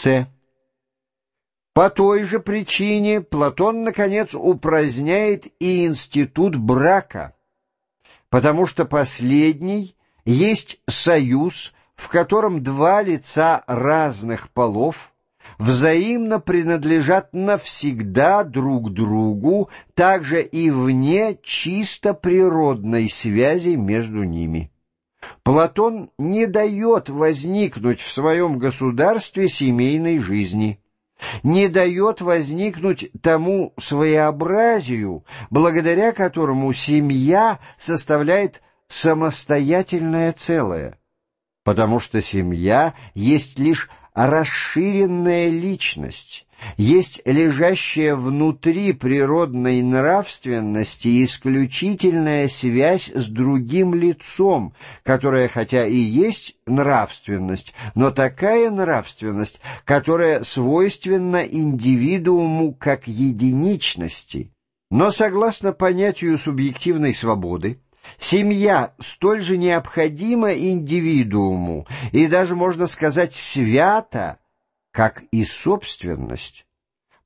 С. По той же причине Платон, наконец, упраздняет и институт брака, потому что последний есть союз, в котором два лица разных полов взаимно принадлежат навсегда друг другу, также и вне чисто природной связи между ними. Платон не дает возникнуть в своем государстве семейной жизни, не дает возникнуть тому своеобразию, благодаря которому семья составляет самостоятельное целое, потому что семья есть лишь расширенная личность, есть лежащая внутри природной нравственности исключительная связь с другим лицом, которая хотя и есть нравственность, но такая нравственность, которая свойственна индивидууму как единичности. Но согласно понятию субъективной свободы, Семья столь же необходима индивидууму и даже, можно сказать, свята, как и собственность.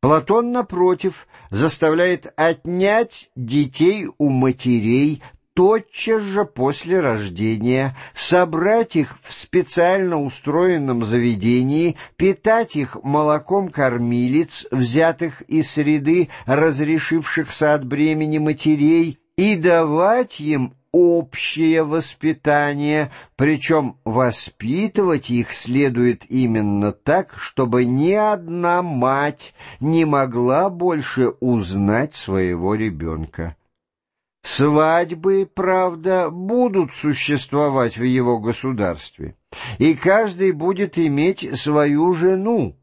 Платон, напротив, заставляет отнять детей у матерей тотчас же после рождения, собрать их в специально устроенном заведении, питать их молоком кормилиц, взятых из среды, разрешившихся от бремени матерей, и давать им общее воспитание, причем воспитывать их следует именно так, чтобы ни одна мать не могла больше узнать своего ребенка. Свадьбы, правда, будут существовать в его государстве, и каждый будет иметь свою жену,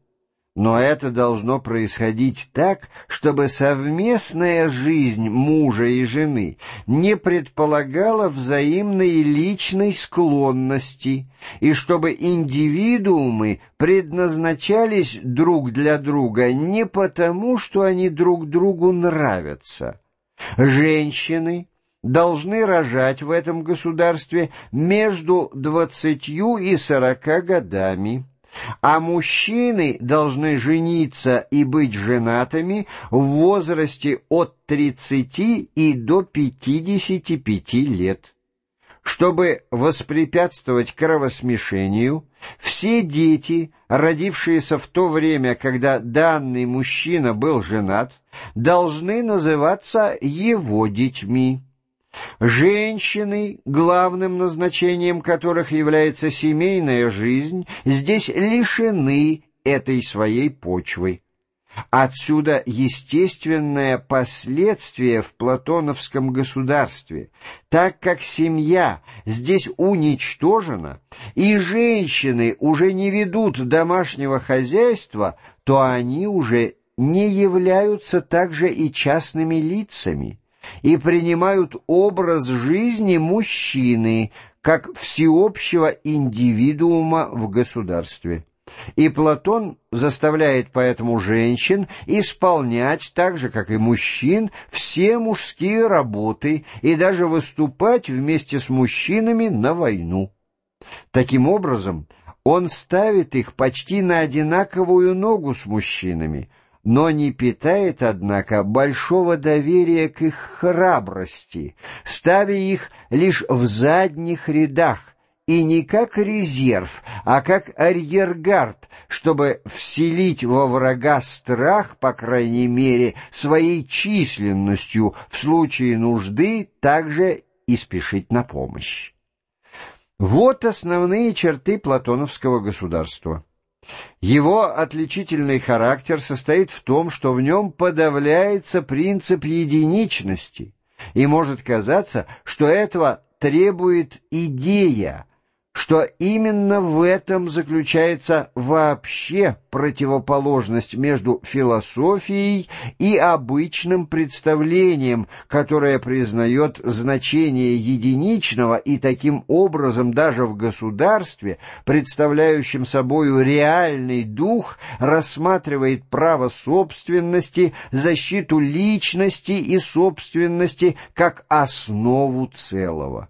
но это должно происходить так, чтобы совместная жизнь мужа и жены не предполагала взаимной личной склонности, и чтобы индивидуумы предназначались друг для друга не потому, что они друг другу нравятся. Женщины должны рожать в этом государстве между двадцатью и сорока годами а мужчины должны жениться и быть женатыми в возрасте от 30 и до 55 лет. Чтобы воспрепятствовать кровосмешению, все дети, родившиеся в то время, когда данный мужчина был женат, должны называться его детьми. Женщины, главным назначением которых является семейная жизнь, здесь лишены этой своей почвы. Отсюда естественное последствие в платоновском государстве, так как семья здесь уничтожена, и женщины уже не ведут домашнего хозяйства, то они уже не являются также и частными лицами и принимают образ жизни мужчины как всеобщего индивидуума в государстве. И Платон заставляет поэтому женщин исполнять, так же как и мужчин, все мужские работы и даже выступать вместе с мужчинами на войну. Таким образом, он ставит их почти на одинаковую ногу с мужчинами – но не питает, однако, большого доверия к их храбрости, ставя их лишь в задних рядах, и не как резерв, а как арьергард, чтобы вселить во врага страх, по крайней мере, своей численностью, в случае нужды также и спешить на помощь. Вот основные черты платоновского государства. Его отличительный характер состоит в том, что в нем подавляется принцип единичности, и может казаться, что этого требует идея, что именно в этом заключается вообще противоположность между философией и обычным представлением, которое признает значение единичного и таким образом даже в государстве, представляющем собою реальный дух, рассматривает право собственности, защиту личности и собственности как основу целого.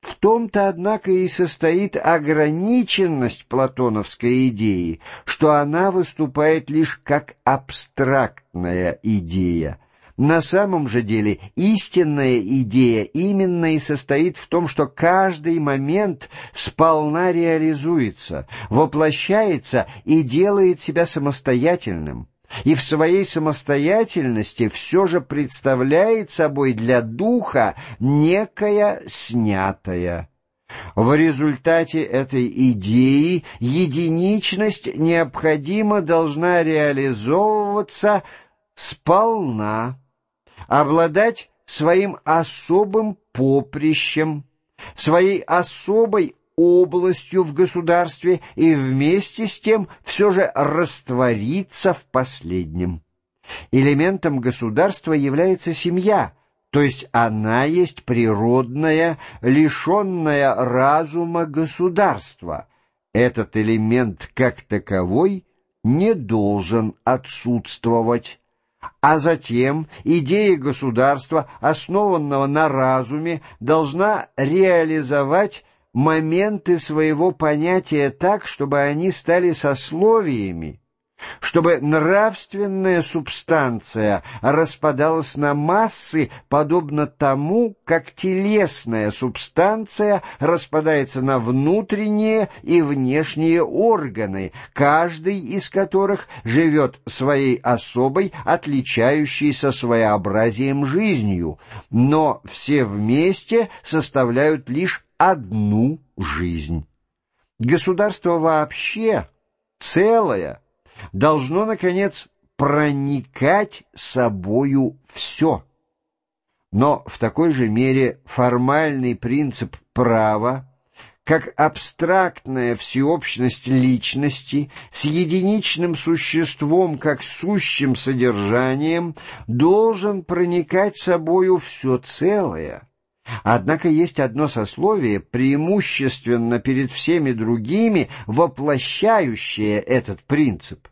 В том-то, однако, и состоит ограниченность платоновской идеи, что она выступает лишь как абстрактная идея. На самом же деле истинная идея именно и состоит в том, что каждый момент сполна реализуется, воплощается и делает себя самостоятельным и в своей самостоятельности все же представляет собой для духа некое снятое. В результате этой идеи единичность необходимо должна реализовываться сполна, обладать своим особым поприщем, своей особой областью в государстве и вместе с тем все же раствориться в последнем. Элементом государства является семья, то есть она есть природное, лишенное разума государство. Этот элемент как таковой не должен отсутствовать. А затем идея государства, основанного на разуме, должна реализовать моменты своего понятия так, чтобы они стали сословиями, чтобы нравственная субстанция распадалась на массы, подобно тому, как телесная субстанция распадается на внутренние и внешние органы, каждый из которых живет своей особой, отличающейся своеобразием жизнью, но все вместе составляют лишь одну жизнь. Государство вообще, целое, должно, наконец, проникать собою все. Но в такой же мере формальный принцип права, как абстрактная всеобщность личности с единичным существом как сущим содержанием, должен проникать собою все целое – Однако есть одно сословие, преимущественно перед всеми другими, воплощающее этот принцип.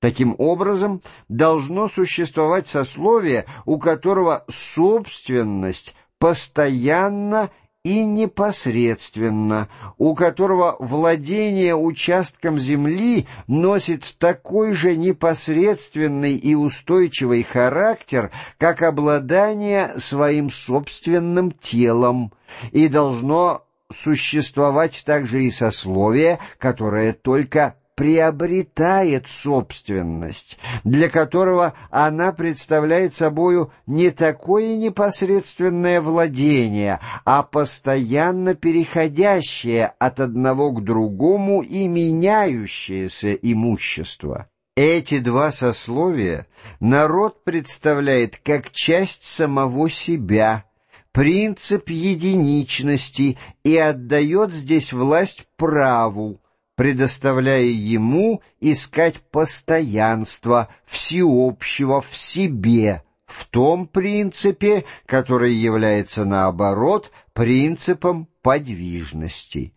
Таким образом, должно существовать сословие, у которого собственность постоянно и непосредственно, у которого владение участком земли носит такой же непосредственный и устойчивый характер, как обладание своим собственным телом, и должно существовать также и сословие, которое только приобретает собственность, для которого она представляет собою не такое непосредственное владение, а постоянно переходящее от одного к другому и меняющееся имущество. Эти два сословия народ представляет как часть самого себя, принцип единичности и отдает здесь власть праву, предоставляя ему искать постоянство всеобщего в себе, в том принципе, который является, наоборот, принципом подвижности.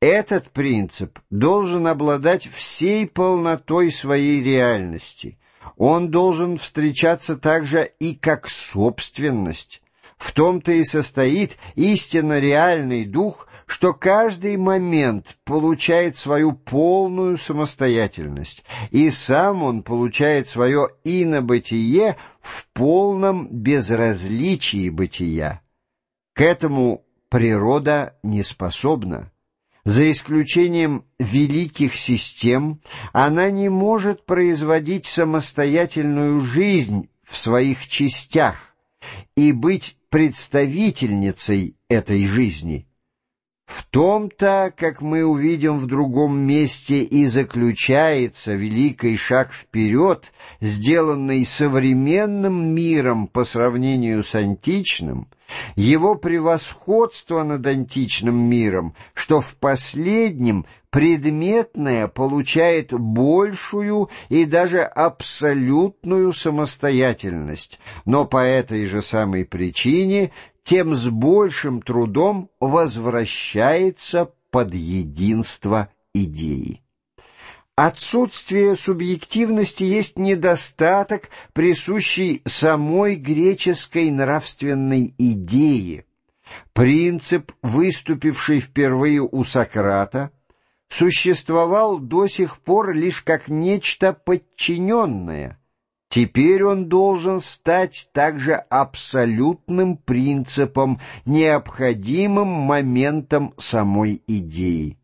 Этот принцип должен обладать всей полнотой своей реальности. Он должен встречаться также и как собственность. В том-то и состоит истинно реальный дух, что каждый момент получает свою полную самостоятельность, и сам он получает свое инобытие в полном безразличии бытия. К этому природа не способна. За исключением великих систем, она не может производить самостоятельную жизнь в своих частях и быть представительницей этой жизни – в том-то, как мы увидим в другом месте, и заключается великий шаг вперед, сделанный современным миром по сравнению с античным, его превосходство над античным миром, что в последнем предметное получает большую и даже абсолютную самостоятельность, но по этой же самой причине тем с большим трудом возвращается под единство идеи. Отсутствие субъективности есть недостаток, присущий самой греческой нравственной идее, Принцип, выступивший впервые у Сократа, существовал до сих пор лишь как нечто подчиненное. Теперь он должен стать также абсолютным принципом, необходимым моментом самой идеи.